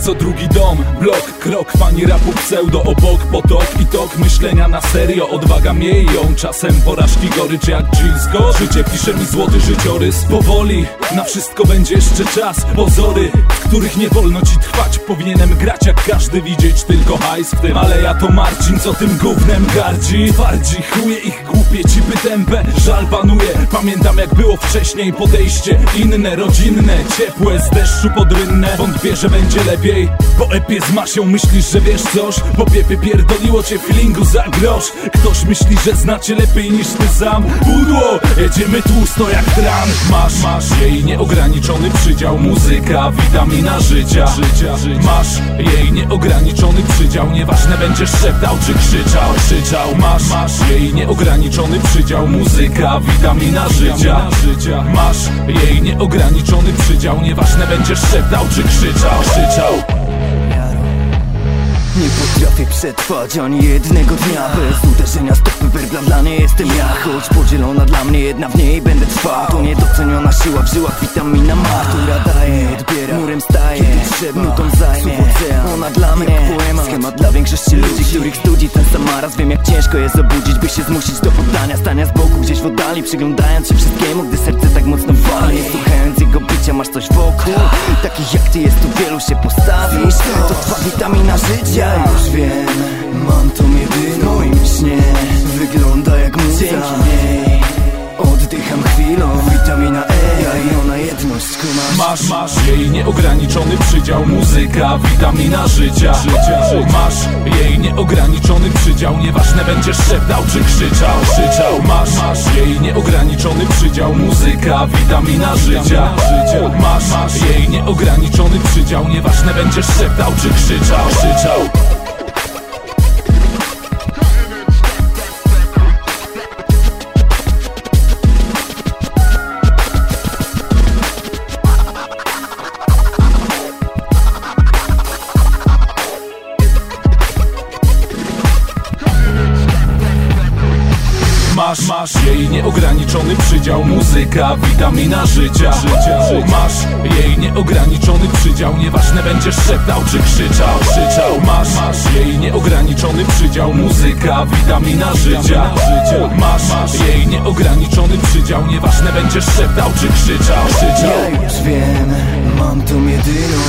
co drugi dom. Blok, krok, fani rapu pseudo Obok potok i tok myślenia na serio. Odwaga mieją, czasem porażki gorycz jak Gilsko. Życie pisze mi złoty życiorys Powoli, na wszystko będzie jeszcze czas Pozory, których nie wolno ci trwać. Powinienem grać jak każdy, widzieć tylko hajs w tym. Ale ja to Marcin, co tym gównem gardzi. Twardzi, chuje ich głupie cipy tępe Żal panuje, pamiętam jak było wcześniej Podejście. Inne, rodzinne, ciepłe Z deszczu pod rynne, wątpię, że będzie lepiej Po epie z Masią myślisz, że wiesz coś? Po piepie pierdoliło cię feelingu za grosz. Ktoś myśli, że znacie lepiej niż ty sam. Pudło, jedziemy tłusto jak tran. Masz, masz jej nieograniczony przydział. Muzyka, witamina życia, życia, życia. Masz jej nieograniczony przydział. Nieważne będziesz szeptał czy krzyczał, krzyczał. Masz, masz jej nieograniczony przydział. Muzyka, witamina życia, życia. Masz jej nieograniczony przydział. Nieważne będziesz szeptał czy krzyczał, krzyczał Nie potrafię przetrwać ani jednego dnia. Bez uderzenia stopy nie jestem ja. Choć podzielona dla mnie jedna w niej będę trwał. To niedoceniona siła w żyłach witamina ma Która daje, odbiera, murem staje Kiedy trzeba, nutą zajmie. Ona dla mnie, poemat Schemat dla większości ludzi, których studzi ten sam maraz. Wiem jak ciężko jest obudzić, by się zmusić do poddania Stania z boku gdzieś w oddali, przyglądając się wszystkiemu Gdy serce tak mocno wali. Słuchając jego bicia, masz coś wokół. Takich jak ty jest tu wielu się postawisz. To twa witamina życia. Już wiem, mam tą jedyną moim śnie wygląda jak muza Masz, masz jej nieograniczony przydział Muzyka, witamina życia, życia. Masz jej nieograniczony przydział Nieważne będziesz szeptał czy krzyczał, krzyczał Masz, masz jej nieograniczony przydział Muzyka, witamina życia, życia. Masz, masz jej nieograniczony przydział Nieważne będziesz szeptał czy krzyczał, krzyczał Masz, masz jej nieograniczony przydział Muzyka, witamina życia, życia. Masz jej nieograniczony przydział Nieważne będziesz szeptał czy krzyczał, krzyczał. Masz, masz jej nieograniczony przydział Muzyka, witamina życia, życia. Masz, masz jej nieograniczony przydział Nieważne będziesz szeptał czy krzyczał, krzyczał. Ja już wiem, mam tą jedyną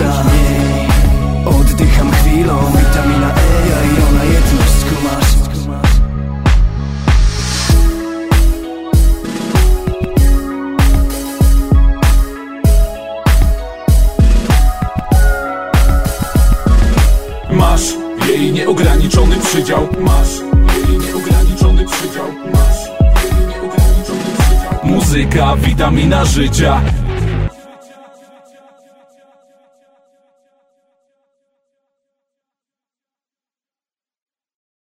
niej oddycham chwilą Witamina E, ja i ona jedność, kumasz. Masz jej nieograniczony przydział. Masz jej nieograniczony przydział. Masz jej nieograniczony przydział. Muzyka, witamina życia